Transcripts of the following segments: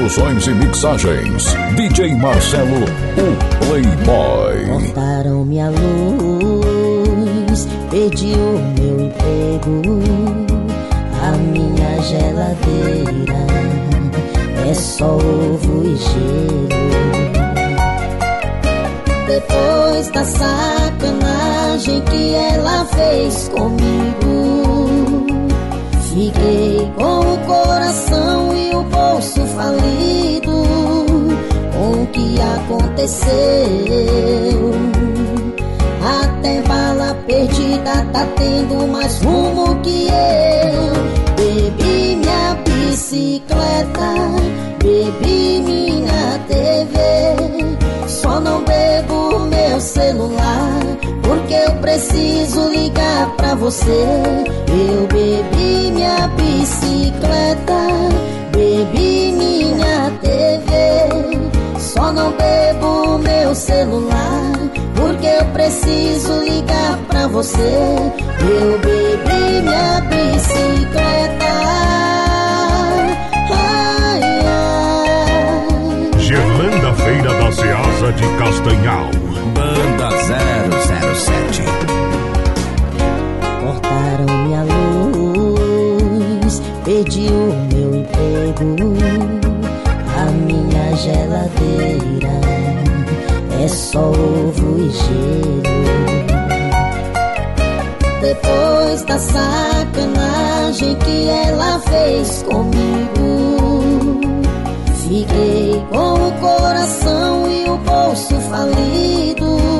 Banda 007. Produções e mixagens. DJ Marcelo, o Playboy. Cortaram minha luz, perdi o meu emprego. A minha geladeira é só ovo e gelo. Depois da sacanagem que ela fez comigo, fiquei com o coração e o bolso falido. Com o que aconteceu? Até bala perdida tá tendo mais rumo que eu. Bebi minha bicicleta, bebi minha meu celular, porque eu preciso ligar pra você. Eu bebi minha bicicleta, bebi minha TV. Só não bebo meu celular, porque eu preciso ligar pra você. Eu bebi minha bicicleta. Gerlanda Feira da Ceasa de Castanhal. Banda 007. Cortaram minha luz, perdi o meu emprego. A minha geladeira é só ovo e gelo. Depois da sacanagem que ela fez comigo, fiquei com o coração e o bolso falido.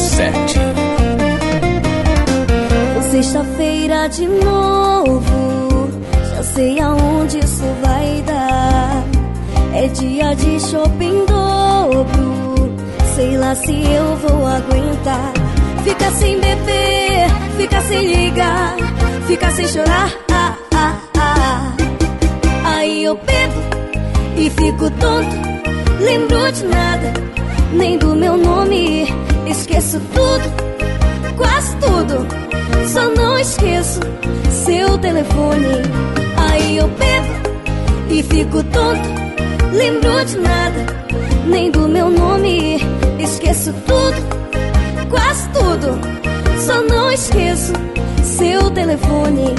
Sexta-feira de novo, já sei aonde isso vai dar. É dia de shopping dobro, sei lá se eu vou aguentar. Fica sem beber, fica sem ligar, fica sem chorar. Ah, ah, ah. Aí eu bebo e fico tonto, lembro de nada, nem do meu nome, esqueço tudo quase tudo. Só não esqueço seu telefone. Aí eu bebo e fico tonto. Lembro de nada, nem do meu nome. Esqueço tudo, quase tudo. Só não esqueço seu telefone.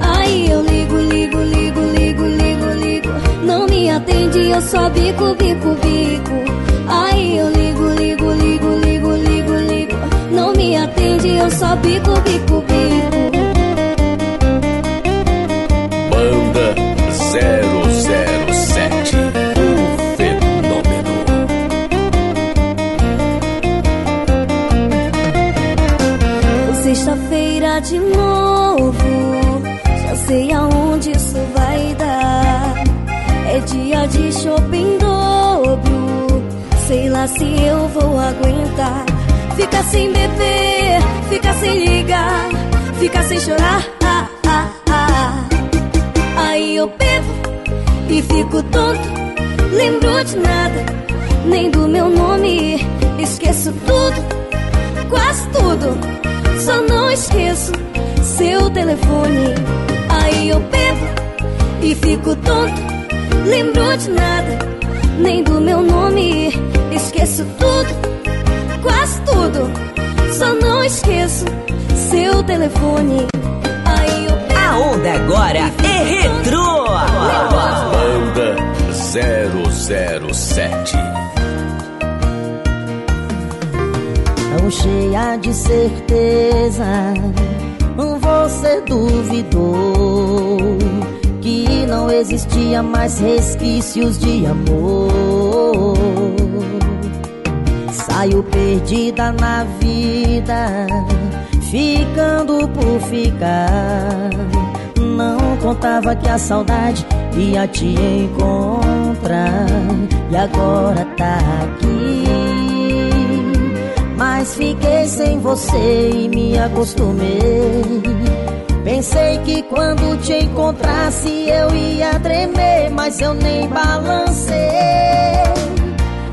Aí eu ligo, ligo, ligo, ligo, ligo, ligo. Não me atende, eu só bico, bico, bico. Aí eu ligo, atende, eu só bico, bico, bico. Banda 007. O fenômeno. Sexta-feira de novo, já sei aonde isso vai dar. É dia de shopping dobro, sei lá se eu vou aguentar. Fica sem beber, fica sem ligar, fica sem chorar. Ah, ah, ah. Aí eu bebo e fico tonto, lembro de nada, nem do meu nome, esqueço tudo, quase tudo. Só não esqueço seu telefone. Aí eu bebo e fico tonto, lembro de nada, nem do meu nome, esqueço tudo, quase tudo. Só não esqueço seu telefone. Aí eu bebo A onda agora é retrô. Banda 007. Tão cheia de certeza, você duvidou que não existia mais resquícios de amor. Saiu perdida na vida, ficando por ficar. Não contava que a saudade ia te encontrar e agora tá aqui. Mas fiquei sem você e me acostumei. Pensei que quando te encontrasse eu ia tremer, mas eu nem balancei.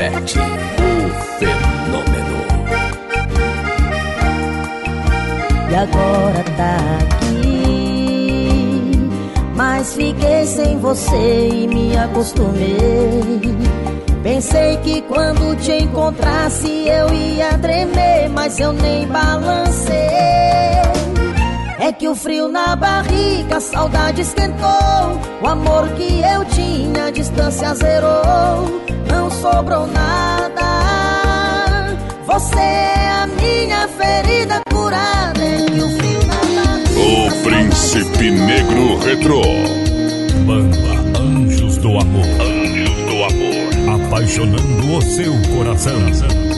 007 O Fenômeno E agora tá aqui Mas fiquei sem você e me acostumei Pensei que quando te encontrasse eu ia tremer, mas eu nem balancei. É que o frio na barriga, a saudade esquentou. O amor que eu tinha, a distância zerou. Não sobrou nada. Você é a minha ferida curada. É que o frio na barriga. O Príncipe Negro Retrô. Banda Anjos do Amor apaixonando o seu coração.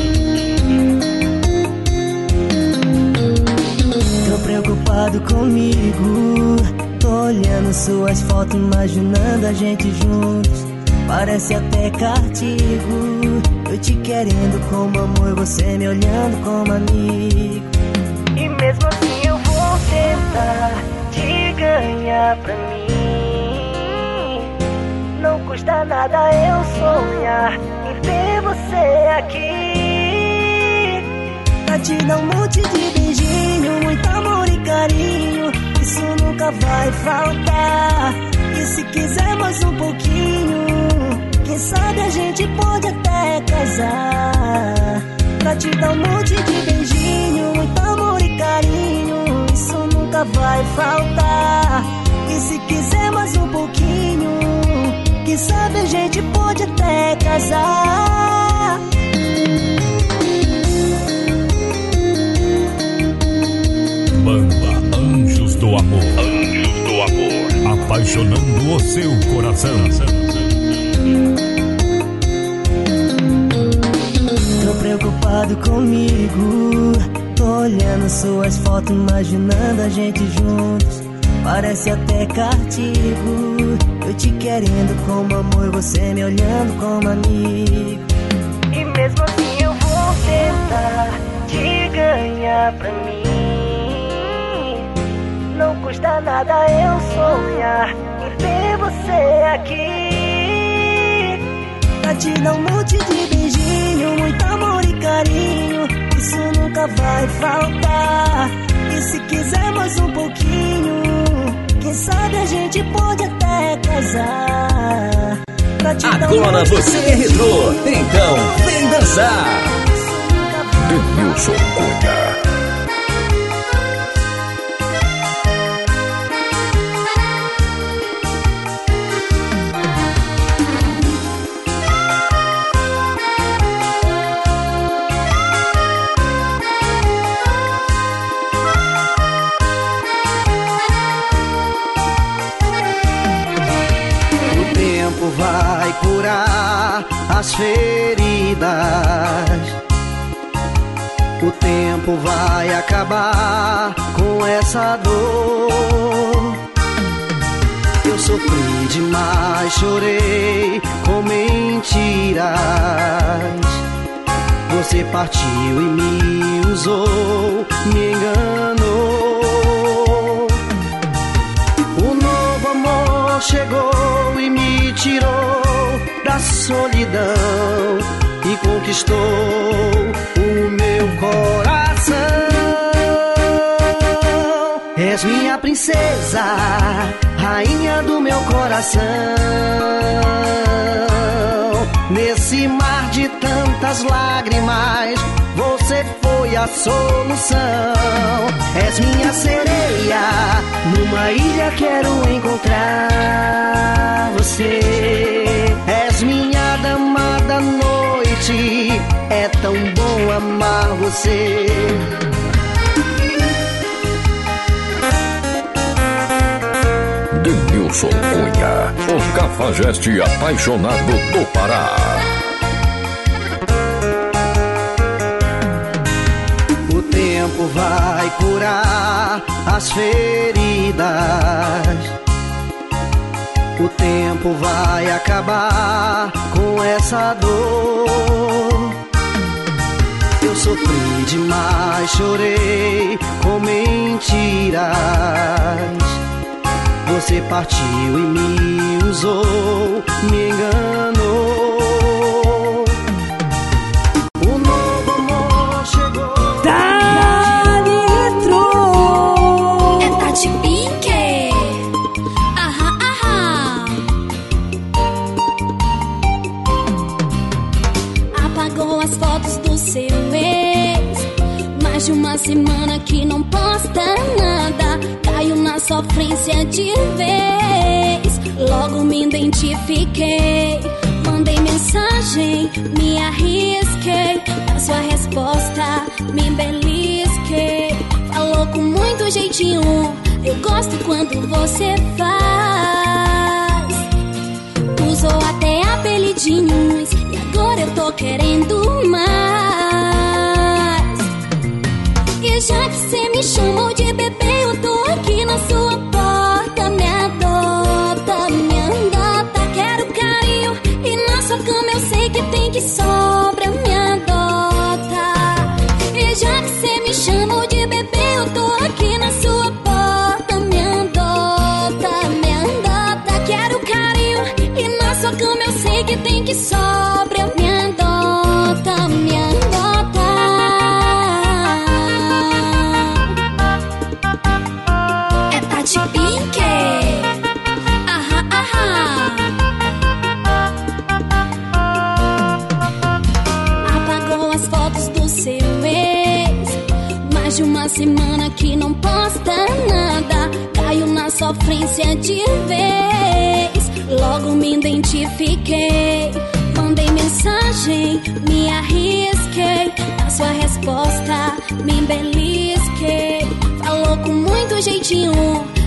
Preocupado comigo. Tô olhando suas fotos, imaginando a gente juntos. Parece até cartigo. Eu te querendo como amor, você me olhando como amigo. E mesmo assim eu vou tentar te ganhar pra mim. Não custa nada eu sonhar em ter você aqui. Pra te dar um monte de beijinho, muito amor carinho. Isso nunca vai faltar. E se quiser mais um pouquinho, quem sabe a gente pode até casar. Pra te dar um monte de beijinho, muito amor e carinho. Isso nunca vai faltar. E se quiser mais um pouquinho quem sabe a gente pode até casar. Banda do Amor. Anjos do Amor. Apaixonando o seu coração. Tô preocupado comigo. Tô olhando suas fotos, imaginando a gente juntos. Parece até cartigo. Eu te querendo como amor, você me olhando como amigo. E mesmo assim eu vou tentar te ganhar pra mim. Custa nada eu sonhar em ter você aqui. Pra te dar um monte de beijinho, muito amor e carinho. Isso nunca vai faltar. E se quiser mais um pouquinho, quem sabe a gente pode até casar. Agora você é retrô, então vem dançar. Denilson Cunha. As feridas. O tempo vai acabar com essa dor. Eu sofri demais, chorei com mentiras. Você partiu e me usou, me enganou. Chegou e me tirou da solidão e conquistou o meu coração. És minha princesa, rainha do meu coração. Nesse mar de tantas lágrimas, você foi a solução. És minha sereia, numa ilha quero encontrar você. És minha dama da noite, é tão bom amar você. Denilson Cunha, o cafajeste apaixonado do Pará. Tempo vai curar as feridas. O tempo vai acabar com essa dor. Eu sofri demais, chorei com mentiras. Você partiu e me usou, me enganou. Mandei mensagem, me arrisquei. A sua resposta, me belisquei. Falou com muito jeitinho. Eu gosto quando você faz. Usou até apelidinhos. E agora eu tô querendo mais. E já que cê me chamou de bebê, sobra. Me adota. E já que cê me chamou de bebê, eu tô aqui na sua porta. Me andota, me andota. Quero carinho. E na sua cama eu sei que tem que sobra. Sofrência de vez. Logo me identifiquei. Mandei mensagem, me arrisquei. A sua resposta, me belisquei. Falou com muito jeitinho.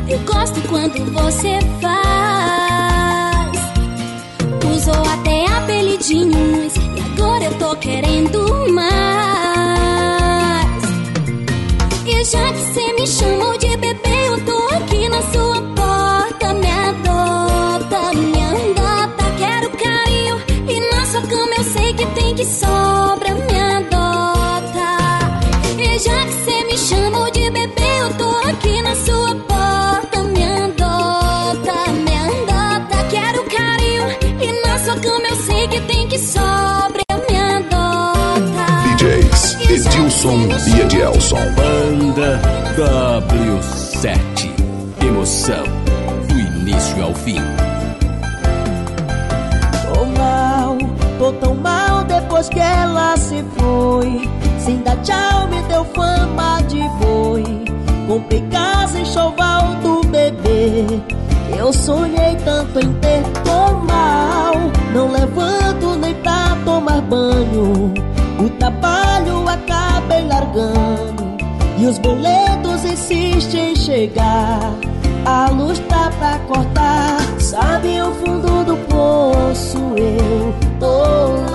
Eu gosto quando você faz. Usou até apelidinhos. E agora eu tô querendo mais. E já que cê me chamou de bebê, tem que sobra. Me adota. E já que cê me chamou de bebê, eu tô aqui na sua porta. Me andota, me andota. Quero carinho. E na sua cama eu sei que tem que sobra. Me adota. DJs Edilson e Edielson. Banda W7. Emoção do início ao fim. Tô mal, tô tão mal depois que ela se foi. Sem dar tchau, me deu fama de boi. Comprei casa em choval do bebê. Eu sonhei tanto em ter, tô mal. Não levanto nem pra tomar banho. O trabalho acabei largando. E os boletos insistem em chegar. A luz tá pra cortar. Sabe o fundo do poço? Eu tô lá.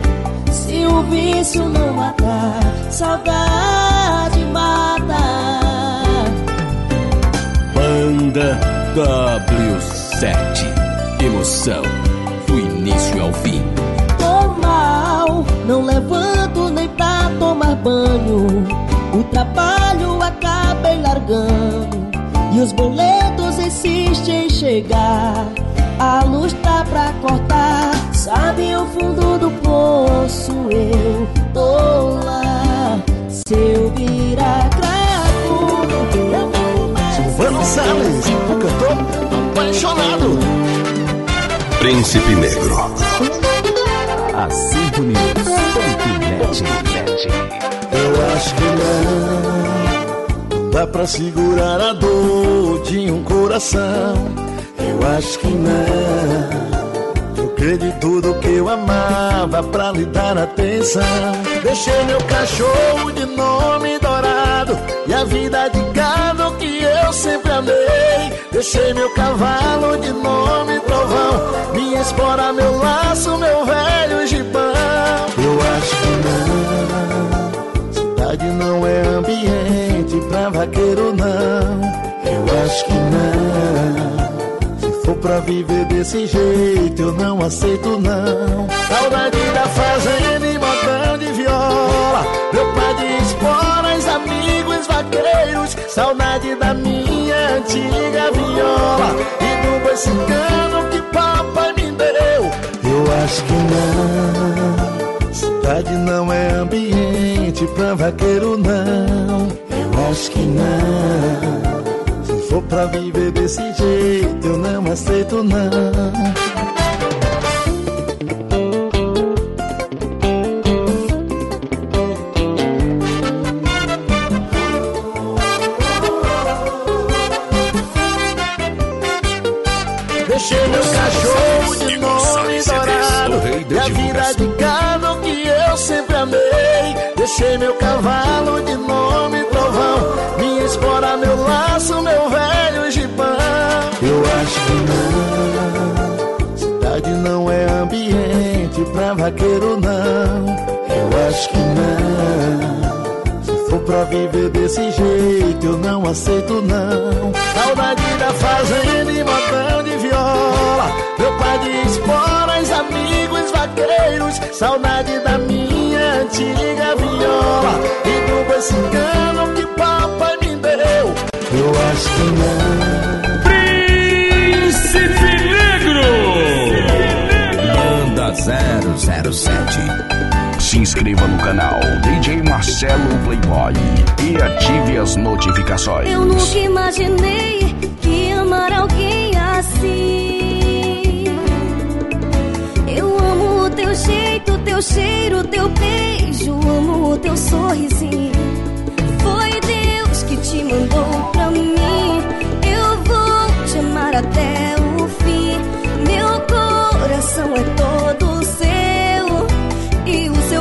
Se o vício não matar, saudade mata. Banda Banda W7. Emoção do início ao fim. Tô mal, não levanto nem pra tomar banho. O trabalho acabei largando. E os boletos insistem em chegar. A luz tá pra cortar. Sabe o fundo do poço? Eu tô lá. Se eu virar cracudo, eu vou Silvano Salles, o cantor apaixonado. Príncipe Negro. A 5 News. Eu acho que não. Dá pra segurar a dor de um coração. Eu acho que não. De tudo que eu amava pra lhe dar atenção. Deixei meu cachorro de nome dourado e a vida de gado que eu sempre amei. Deixei meu cavalo de nome trovão, minha espora, meu laço, meu velho gibão. Eu acho que não. Cidade não é ambiente pra vaqueiro, não. Eu acho que não. Pra viver desse jeito, eu não aceito, não. Saudade da fazenda e modão de viola. Meu pai de esporas, amigos vaqueiros. Saudade da minha antiga viola. E do boi cigano que papai me deu. Eu acho que não. Cidade não é ambiente pra vaqueiro, não. Eu acho que não. Pra viver desse jeito, eu não aceito, não. Pra vaqueiro, não Eu acho que não se for pra viver desse jeito, eu não aceito não. Saudade da fazenda e modão de viola. Meu pai de esporas, amigos vaqueiros. Saudade da minha antiga viola. E do boi cigano que papai me deu. Eu acho que 007. Se inscreva no canal DJ Marcelo Playboy e ative as notificações. Eu nunca imaginei que amar alguém assim. Eu amo o teu jeito, teu cheiro, teu beijo, amo o teu sorrisinho. Foi Deus que te mandou pra mim. Eu vou te amar até o fim. Meu coração é todo seu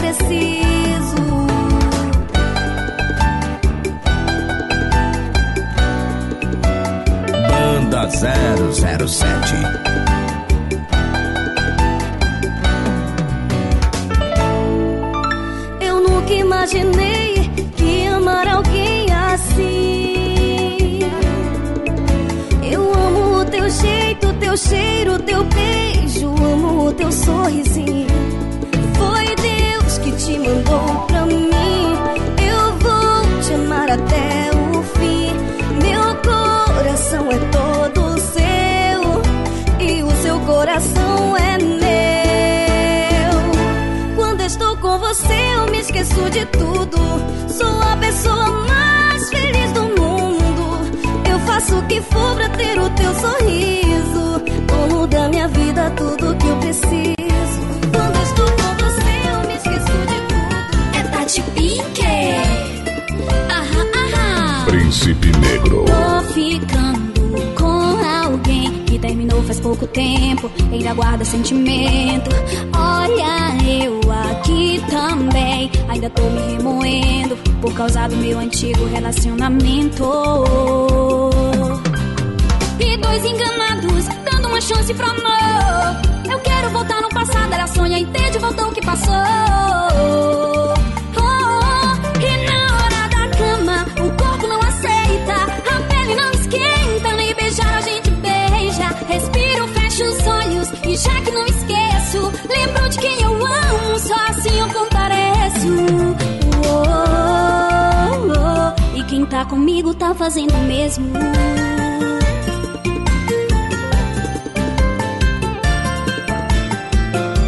Preciso. Banda 007. Eu nunca imaginei que amar alguém assim. Eu amo o teu jeito, teu cheiro, teu beijo, amo o teu sorrisinho. Te mandou pra mim. Eu vou te amar até o fim. Meu coração é todo seu e o seu coração é meu. Quando estou com você, eu me esqueço de tudo. Sou a pessoa mais feliz do mundo. Eu faço o que for pra ter o teu sorriso. Dono da minha vida, tudo que eu preciso. ficando com alguém que terminou faz pouco tempo, ainda guarda sentimento. Olha, eu aqui também, ainda tô me remoendo por causa do meu antigo relacionamento. E dois enganados, dando uma chance pro amor. Eu quero voltar no passado, ela sonha, entende, voltou o que passou. comigo tá fazendo o mesmo.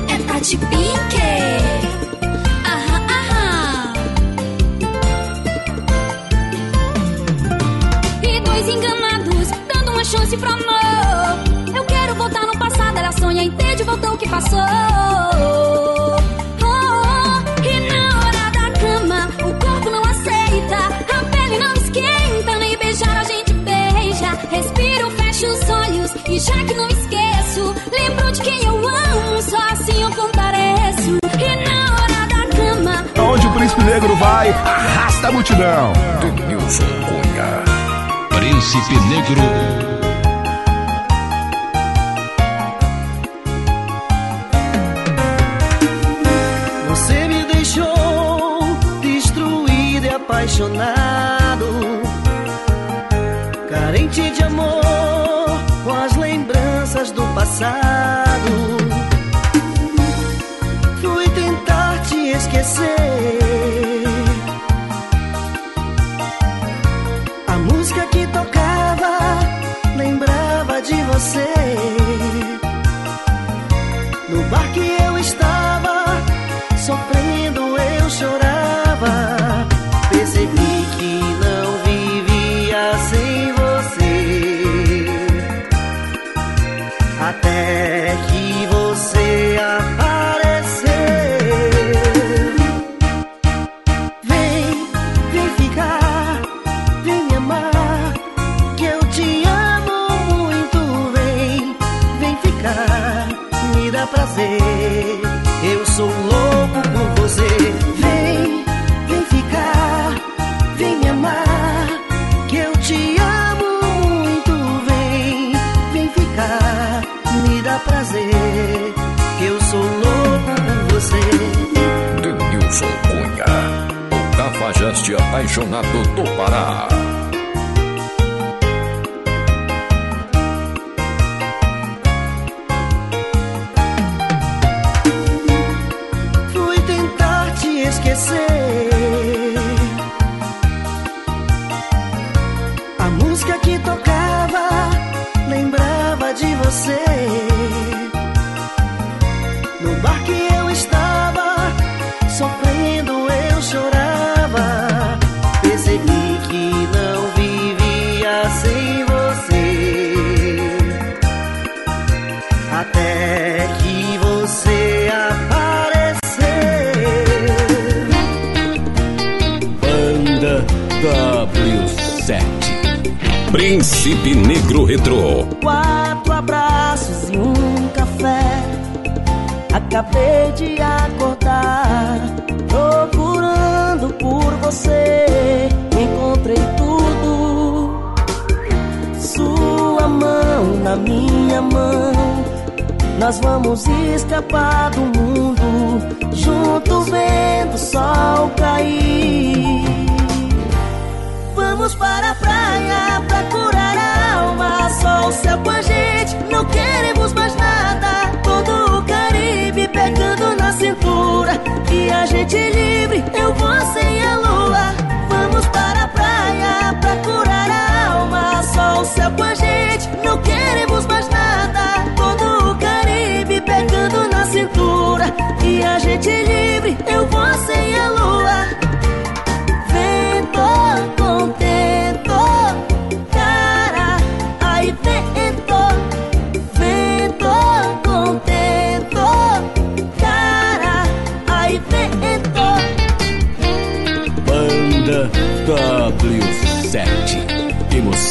É Tati Pique. Aham, aham. E dois enganados, dando uma chance pro amor. Eu quero voltar no passado, ela sonha, entende, voltou o que passou. E já que não esqueço, lembro de quem eu amo. Só assim eu compareço. E na hora da cama. Aonde o príncipe negro vai, arrasta a multidão. Denilson Cunha. Príncipe Negro. Você me deixou destruída e apaixonada. side.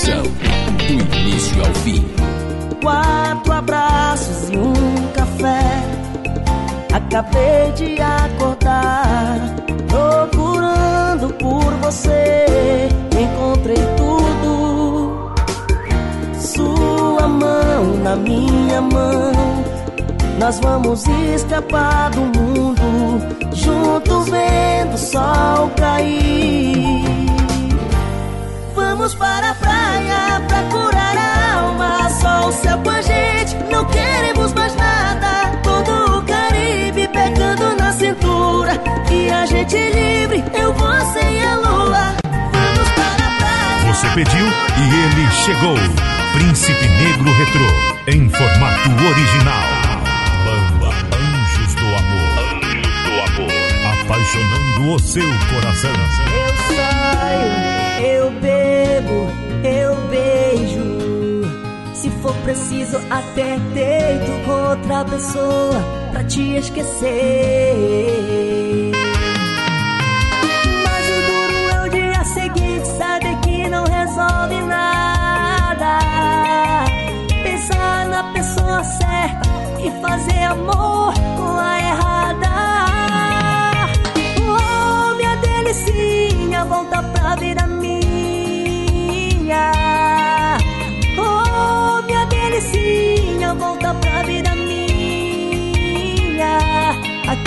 do início ao fim. Quatro abraços e um café. Acabei de acordar, procurando por você. Encontrei tudo. Sua mão na minha mão. Nós vamos escapar do mundo, juntos vendo o sol cair. Vamos para a praia pra curar a alma Só o céu com a gente, não queremos mais nada Todo o Caribe pegando na cintura E a gente livre, eu, você e a lua Vamos para a praia Você pediu e ele chegou. Príncipe Negro Retrô, em formato original. Banda Anjos do Amor. Anjos do Amor. Apaixonando o seu coração. Eu saio, eu bebo, eu beijo. Se for preciso, até deito com outra pessoa pra te esquecer. Mas o duro é o dia seguinte, saber que não resolve nada. Pensar na pessoa certa e fazer amor com a errada. Oh, minha delicinha, volta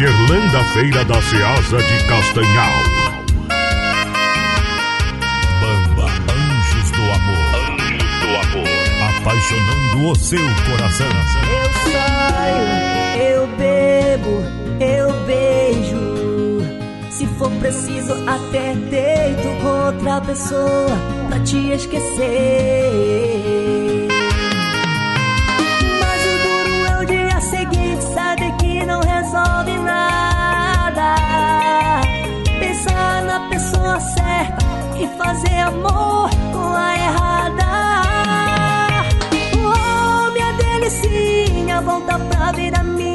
Gerlanda Feira da Ceasa de Castanhal. Banda Anjos do Amor. Anjos do Amor. Apaixonando o seu coração. Eu saio, eu bebo, eu beijo. Se for preciso, até deito com outra pessoa pra te esquecer. Amor com a errada. Oh, minha delicinha, volta pra vida minha.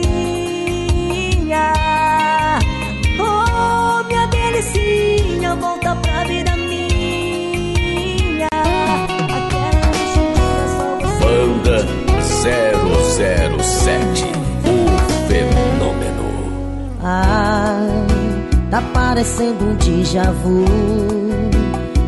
Oh, minha delicinha, volta pra vida minha. Banda 007. O fenômeno. Ah, tá parecendo um déjà vu.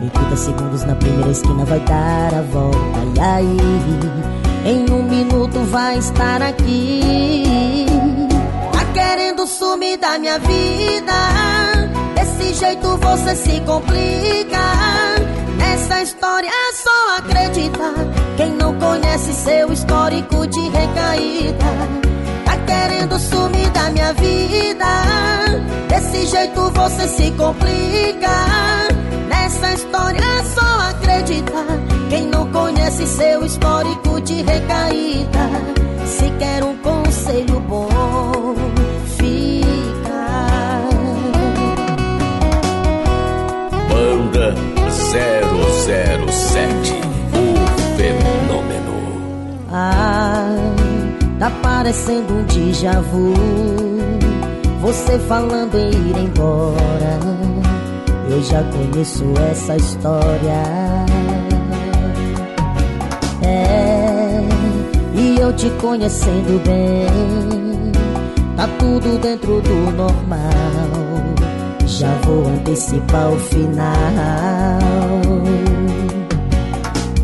Em 30 segundos na primeira esquina vai dar a volta. E aí, em um minuto vai estar aqui. Tá querendo sumir da minha vida. Desse jeito você se complica. Nessa história é só acreditar. Quem não conhece seu histórico de recaída. Tá querendo sumir da minha vida Desse jeito você se complica Nessa história é só acreditar Quem não conhece seu histórico de recaída Se quer um conselho bom Fica Banda 007. O fenômeno. Ah, tá parecendo um déjà vu Você falando em ir embora Eu já conheço essa história É, e eu te conhecendo bem Tá tudo dentro do normal Já vou antecipar o final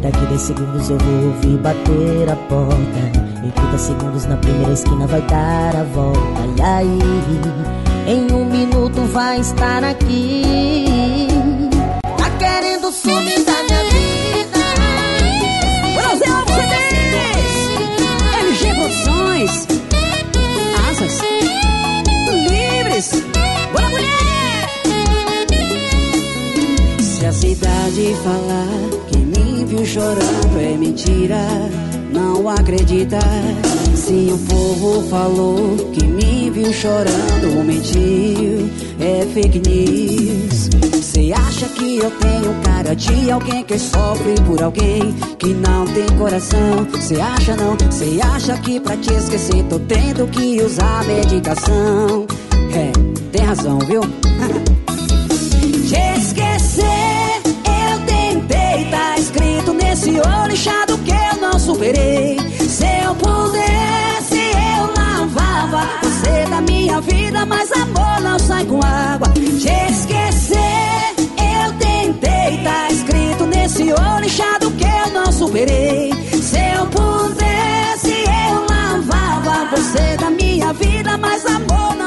Daqui 10 segundos eu vou ouvir bater a porta. Em 30 segundos na primeira esquina vai dar a volta. E aí, em um minuto vai estar aqui. querendo sumir da minha vida. Brasil CDs! LG Produções. Asas. Livres. Bora, mulher! Se a cidade falar que me viu chorando é mentira, não acredita. Se o povo falou que me viu chorando, mentiu, é fake news. Cê acha que eu tenho cara de alguém que sofre por alguém que não tem coração? Cê acha não? Cê acha que pra te esquecer tô tendo que usar medicação? É, tem razão, viu? te esquecer, eu tentei, tá escrito nesse olho inchado que eu não superei. Se eu pudesse, eu lavava você da minha vida, mas amor não sai com água. Te esquecer, eu tentei, tá escrito nesse olho inchado que eu não superei. Se eu pudesse, eu lavava você da minha vida, mas amor não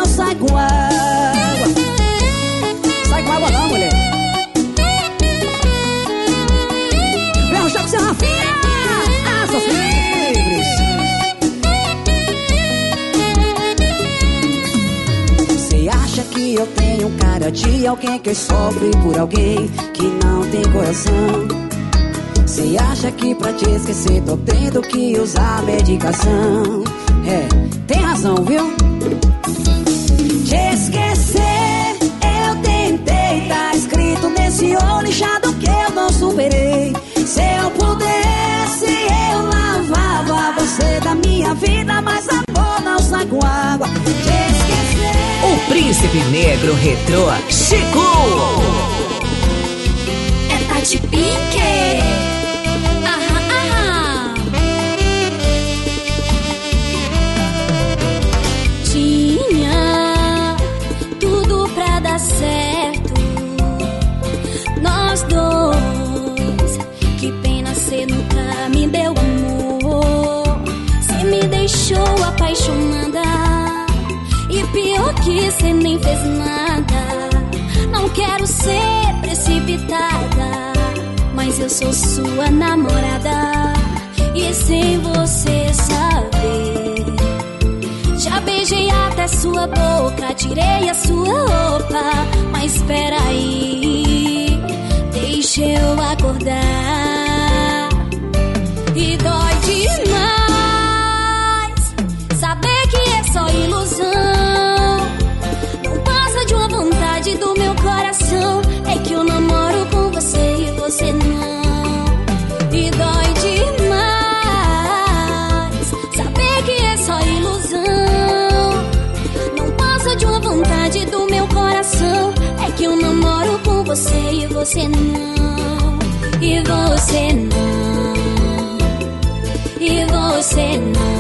cara de alguém que sofre por alguém que não tem coração? Você acha que pra te esquecer tô tendo que usar medicação? É, tem razão, viu? Te esquecer, Príncipe Negro Retrô chegou! É Tati Pink. Que cê nem fez nada. Não quero ser precipitada, mas eu sou sua namorada. E sem você saber, já beijei até sua boca, tirei a sua roupa. Mas espera aí, deixa eu acordar. Você não. E dói demais saber que é só ilusão. Não passa de uma vontade do meu coração. É que eu namoro com você e você não. E você não. E você não.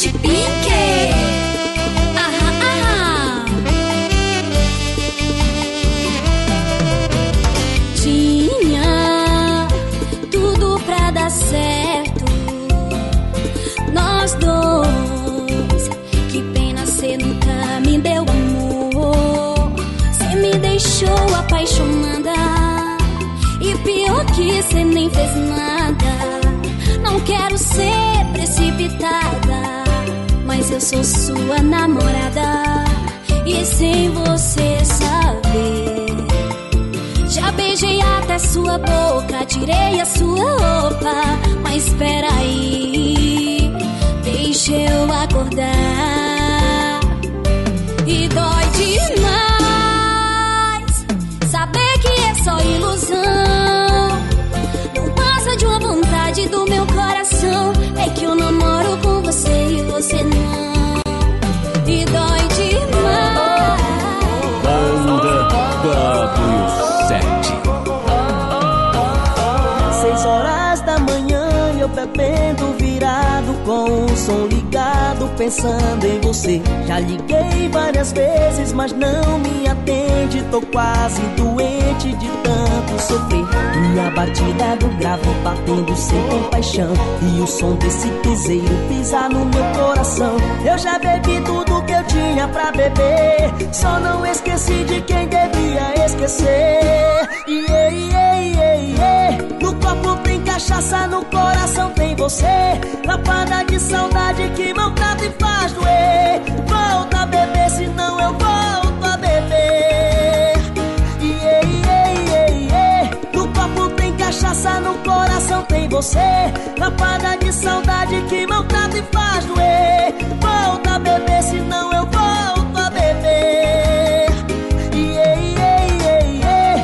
Aham, aham. Tinha tudo pra dar certo. Nós dois. Que pena cê nunca me deu amor. Cê me deixou apaixonada. E pior que cê nem fez nada. Não quero ser precipitada. Mas eu sou sua namorada. E sem você saber. Já beijei até sua boca, tirei a sua roupa. Mas espera aí, deixa eu acordar. E dói demais saber que é só ilusão. Não passa de uma vontade do meu coração. Você não. E dói demais. Banda W7. Seis horas da manhã eu bebendo virado com o som ligado pensando em você Já liguei várias vezes mas não me atende Tô quase doente de tanto tanto sofrer. E a batida do grave batendo sem compaixão. E o som desse piseiro pisar no meu coração. Eu já bebi tudo que eu tinha pra beber. Só não esqueci de quem devia esquecer. Yeah, yeah, yeah, yeah. No copo tem cachaça, no coração tem você. Lapada de saudade que maltrata e faz doer. Saudade que maltrata e faz doer. Volta a beber, senão eu volto a beber. Yeah, yeah, yeah, yeah.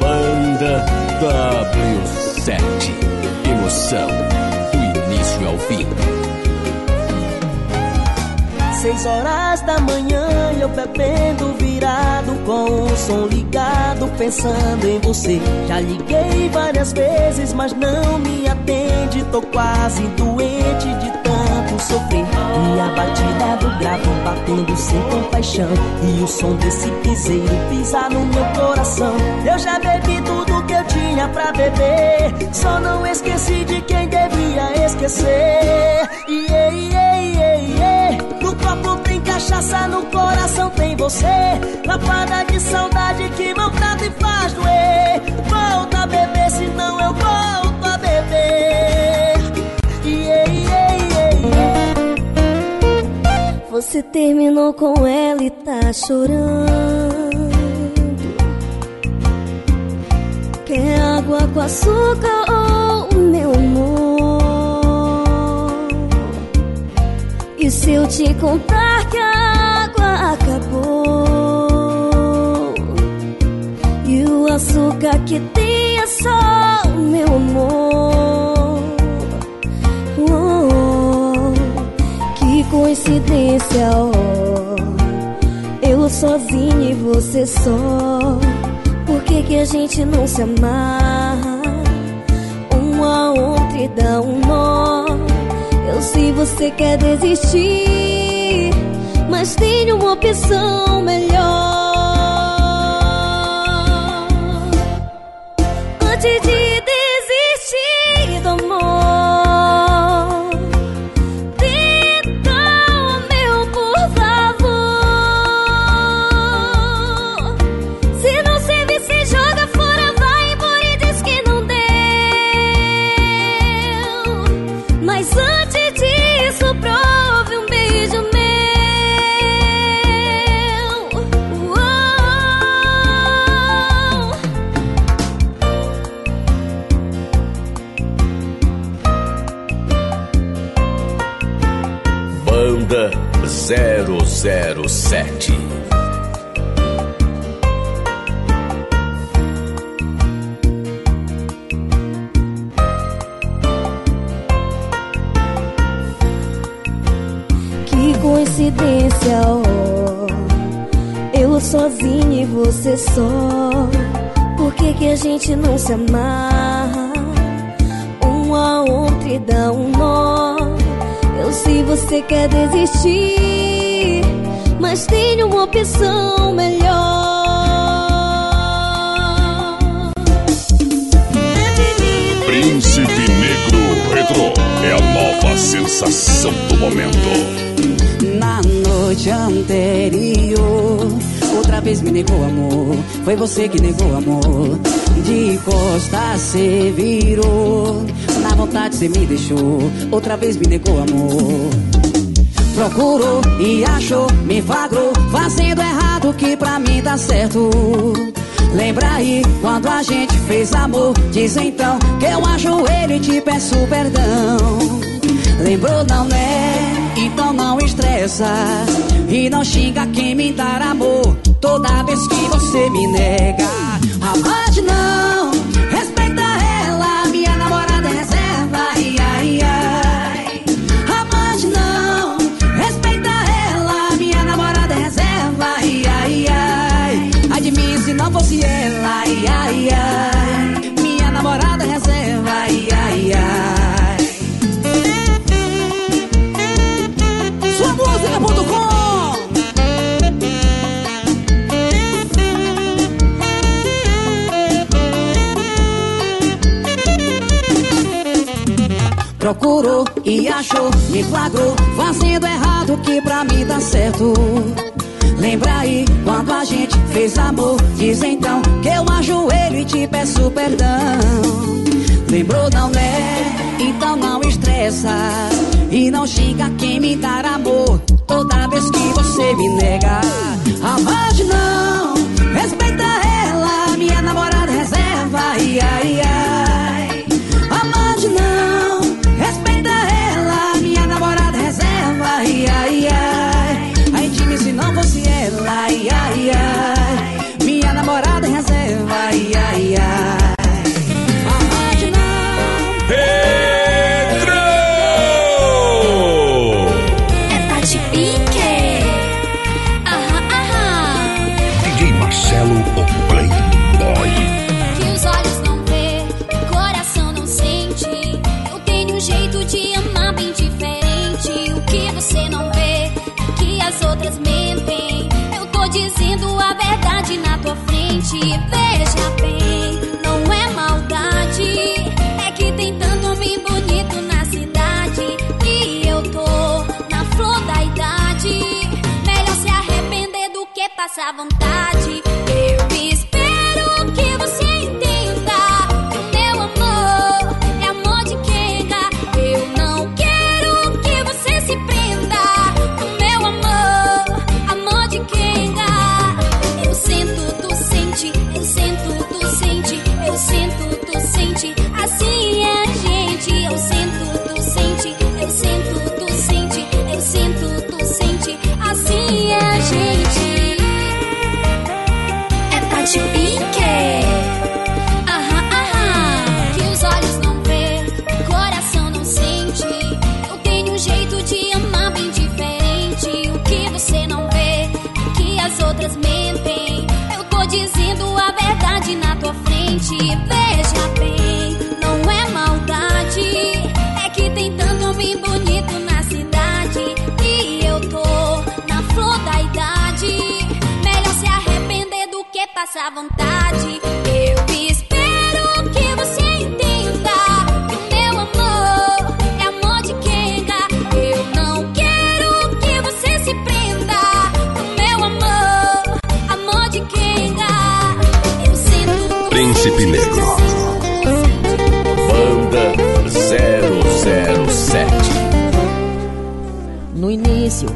Banda W7. Emoção do início ao fim. Seis horas da manhã eu bebendo virado com o som ligado pensando em você. Já liguei várias vezes mas não me atende. Tô quase doente de tanto sofrer. E a batida do grave batendo sem compaixão. E o som desse piseiro pisar no meu coração. Eu já bebi tudo que eu tinha pra beber. Só não esqueci de quem devia esquecer cachaça, no coração tem você. Lapada de saudade que maltrata e faz doer. Volta a beber, senão eu volto a beber. Yeah, yeah, yeah. Você terminou com ela e tá chorando. Quer água com açúcar ou meu amor? E se eu te contar açúcar que é só o meu amor. Oh, que coincidência, oh. Eu sozinha e você só. Por que, que a gente não se amarra? Um a outro e dá um nó. Eu sei você quer desistir, mas tem uma opção melhor. Antes de 007. Que coincidência, oh. Eu sozinha e você só. Por que, que a gente não se amarra? Um a outro e dá um nó. Eu sei você quer desistir, mas tem uma opção melhor. Príncipe Negro Retro é a nova sensação do momento. Na noite anterior, outra vez me negou amor. Foi você que negou amor. De costas cê virou. Na vontade cê me deixou. Outra vez me negou amor. Procurou e achou, me flagrou, fazendo errado que pra mim dá certo. Lembra aí quando a gente fez amor? Diz então que eu ajoelho e te peço perdão. Lembrou não né? Então não estressa e não xinga quem me dar amor. Toda vez que você me nega, amante Procurou e achou, me flagrou, fazendo errado que pra mim dá certo. Lembra aí quando a gente fez amor? Diz então que eu ajoelho e te peço perdão. Lembrou, não né? Então não estressa. E não xinga quem me dar amor. Toda vez que você me nega. Amante não, respeita ela. Minha namorada reserva. Ai, ai, frente. Veja bem,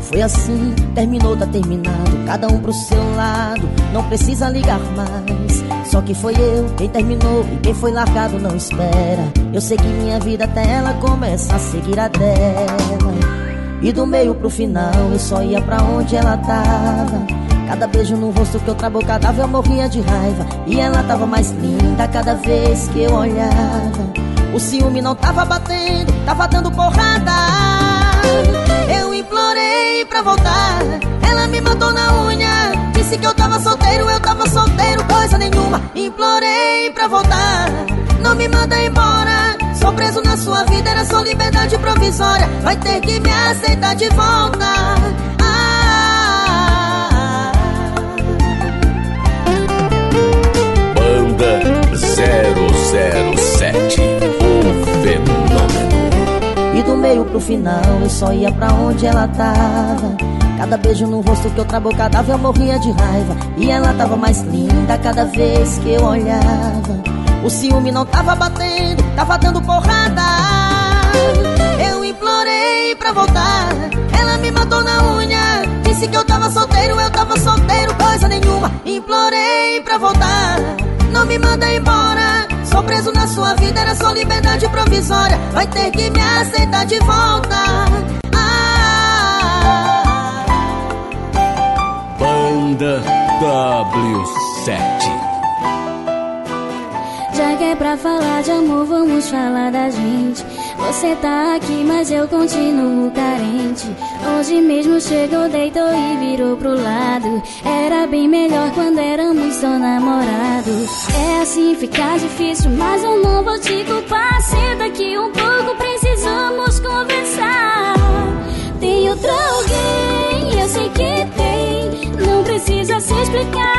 foi assim, terminou, tá terminado. Cada um pro seu lado, não precisa ligar mais. Só que foi eu quem terminou e quem foi largado não espera. Eu sei que minha vida até ela começa a seguir a dela. E do meio pro final eu só ia pra onde ela tava. Cada beijo no rosto que eu trabocadava eu morria de raiva. E ela tava mais linda cada vez que eu olhava. O ciúme não tava batendo, tava dando porrada. Pra voltar, ela me matou na unha. Disse que eu tava solteiro, eu tava solteiro, coisa nenhuma. Implorei pra voltar, não me manda embora. Sou preso na sua vida, era só liberdade provisória. Vai ter que me aceitar de volta. Ah, Banda 007. Meio pro final eu só ia pra onde ela tava. Cada beijo no rosto que eu trabocadava eu morria de raiva. E ela tava mais linda cada vez que eu olhava. O ciúme não tava batendo, tava dando porrada. Eu implorei pra voltar, ela me matou na unha. Disse que eu tava solteiro, eu tava solteiro, coisa nenhuma. Implorei pra voltar, não me manda embora. Sou preso na sua vida, era só liberdade provisória. Vai ter que me aceitar de volta. Ah, Banda W7. Já que é pra falar de amor, vamos falar da gente. Você tá aqui, mas eu continuo carente. Hoje mesmo chegou, deitou e virou pro lado. Era bem melhor quando éramos só namorados. É assim, fica difícil, mas eu não vou te culpar. Senta aqui um pouco, precisamos conversar. Tem outro alguém, eu sei que tem. Não precisa se explicar,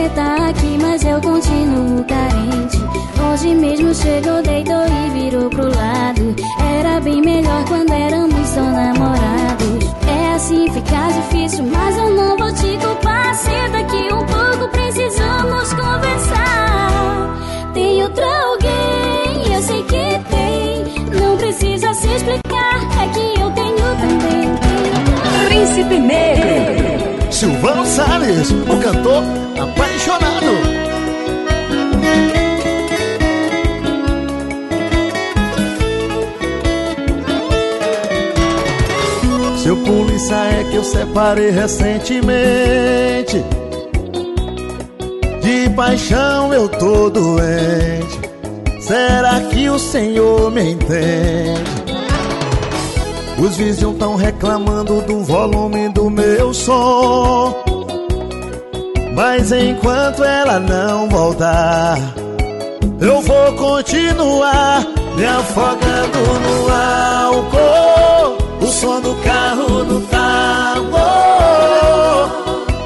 aqui, mas eu continuo carente. Hoje mesmo chegou, deitou e virou pro lado. Era bem melhor quando éramos só namorados. É assim, fica difícil, mas eu não vou te culpar. Senta aqui um pouco, precisamos conversar. Tem outro alguém, eu sei que tem. Não precisa se explicar, é que eu tenho também. Príncipe Negro. Silvano Salles, o cantor apaixonado. Seu polícia é que eu separei recentemente. De paixão eu tô doente. Será que o Senhor me entende? Os vizinhos tão reclamando do volume do meu som. Mas enquanto ela não voltar, eu vou continuar me afogando no álcool. O som do carro no tambor.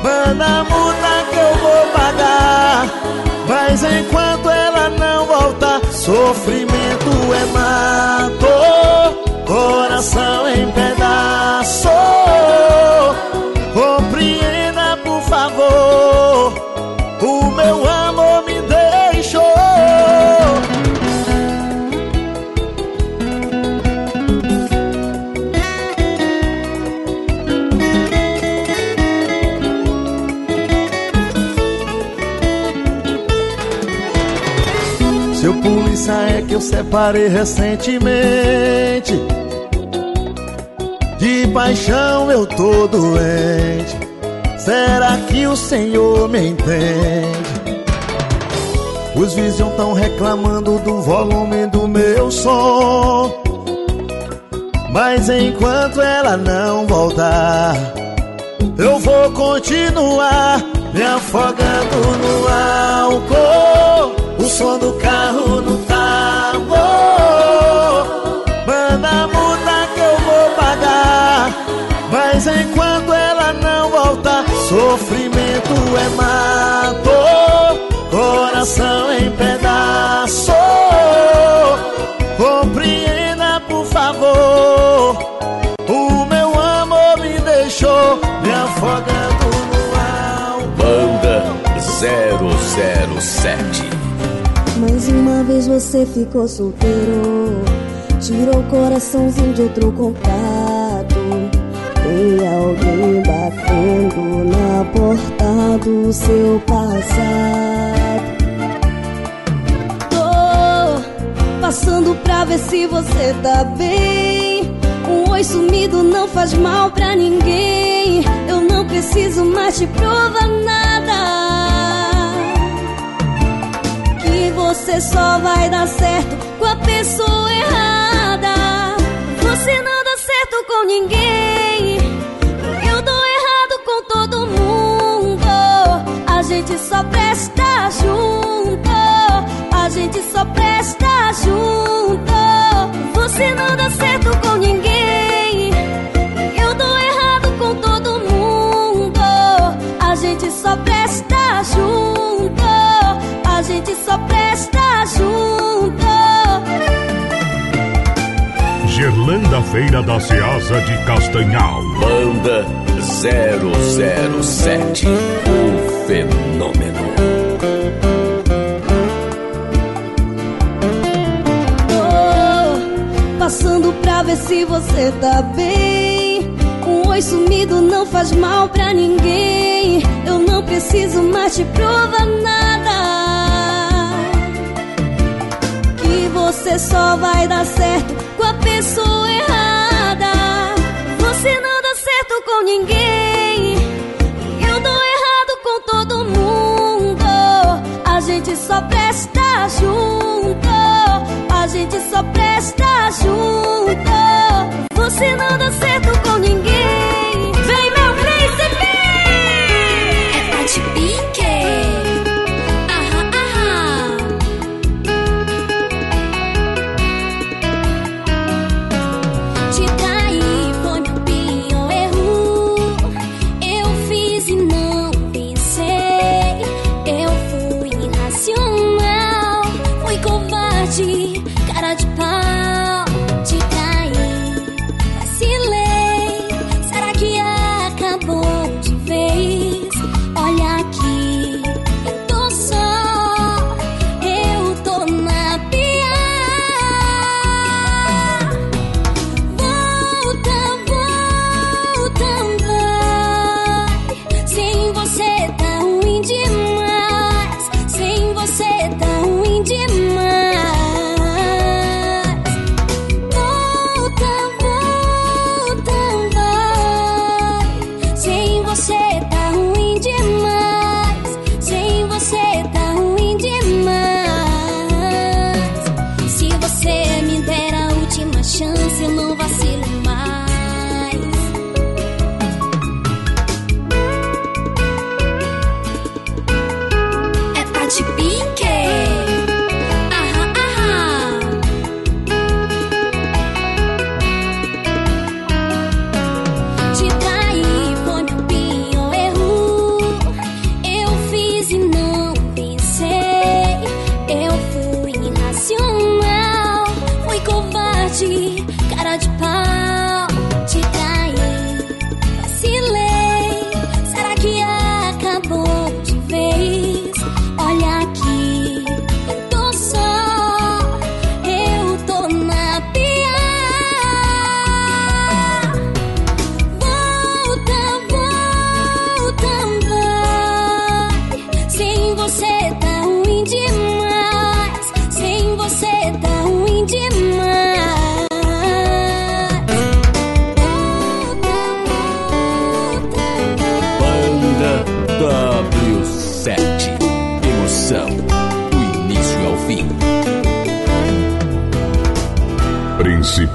Manda a multa que eu vou pagar. Mas enquanto ela não voltar, sofrimento é mato, eu separei recentemente. De paixão eu tô doente. Será que o Senhor me entende? Os vizinhos tão reclamando do volume do meu som. Mas enquanto ela não voltar, eu vou continuar me afogando no álcool. O som do carro no tambor. Manda a que eu vou pagar. Mas enquanto ela não voltar, sofrimento é mato, coração em pedaço. Compreenda, por favor. O meu amor me deixou me afogando no álcool. Banda 007. Vez você ficou solteiro. Tirou o coraçãozinho de outro contato. Tem alguém batendo na porta do seu passado. Tô passando pra ver se você tá bem. Um oi sumido não faz mal pra ninguém. Eu não preciso mais te provar nada você só vai dar certo com a pessoa errada. Você não dá certo com ninguém. Eu dou errado com todo mundo. A gente só presta junto. A gente só presta junto. Você não dá certo com ninguém. Eu dou errado com todo mundo. A gente só presta junto. A gente só presta junto. Gerlanda Feira da Ceasa de Castanhal. Banda 007. O fenômeno. Tô passando pra ver se você tá bem. Um oi sumido não faz mal pra ninguém. Eu não preciso mais te provar nada. Você só vai dar certo com a pessoa errada. Você não dá certo com ninguém. Eu dou errado com todo mundo. A gente só presta junto. A gente só presta junto. Você não dá certo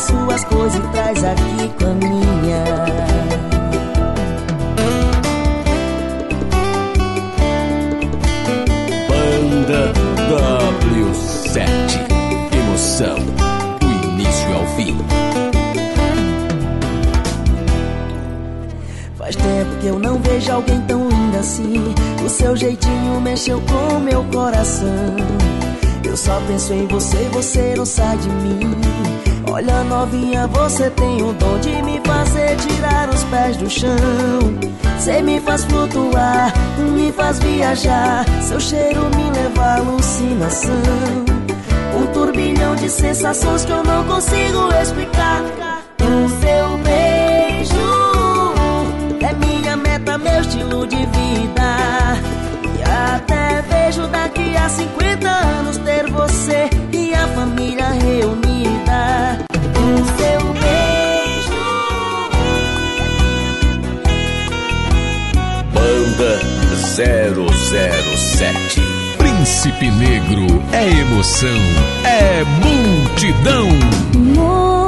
Suas coisas e traz aqui com a minha. Banda W7. Emoção do início ao fim. Faz tempo que eu não vejo alguém tão linda assim. O seu jeitinho mexeu com meu coração. Eu só penso em você, você não sai de mim. Olha, novinha, você tem o dom de me fazer tirar os pés do chão. Você me faz flutuar, me faz viajar. Seu cheiro me leva à alucinação. Um turbilhão de sensações que eu não consigo explicar. O seu beijo é minha meta, meu estilo de vida. E até vejo daqui a 50 anos ter você e a família reunida. 007. Príncipe Negro é emoção, é multidão. Moço,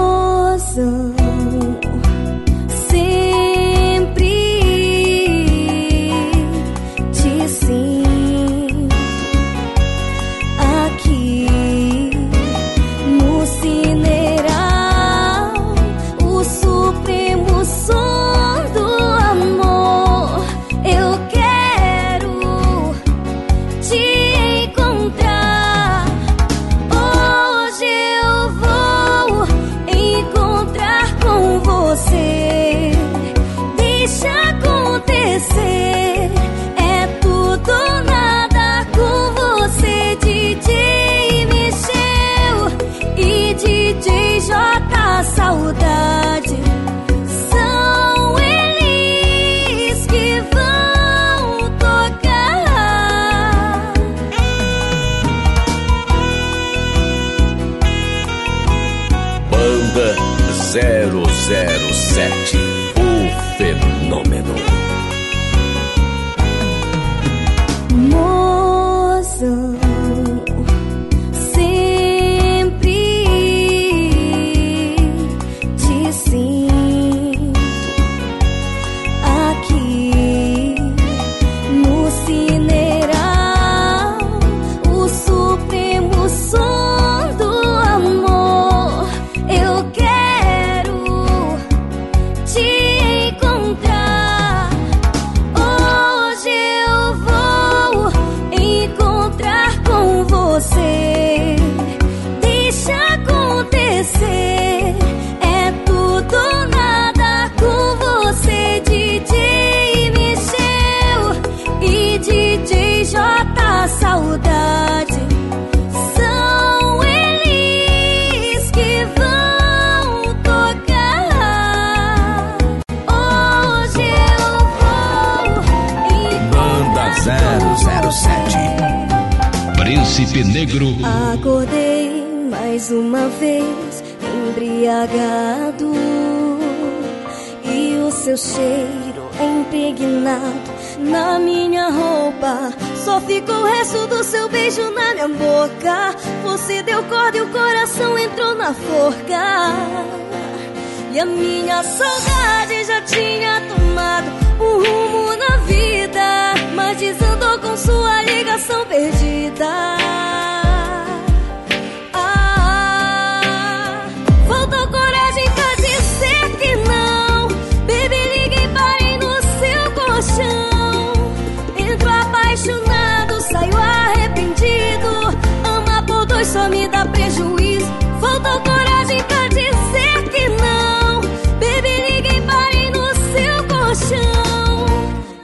só me dá prejuízo. Falta coragem pra dizer que não. Baby, ninguém parem no seu colchão.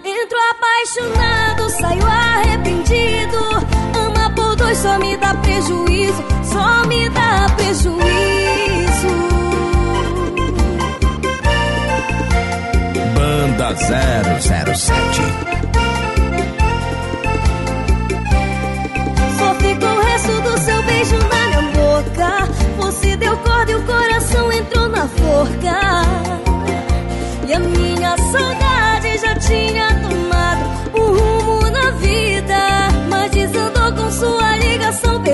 Entro apaixonado, saio arrependido. Ama por dois só me dá prejuízo. Só me dá prejuízo. Banda 007 Eu corda e o coração entrou na forca. E a minha saudade já tinha tomado um rumo na vida, mas desandou com sua ligação.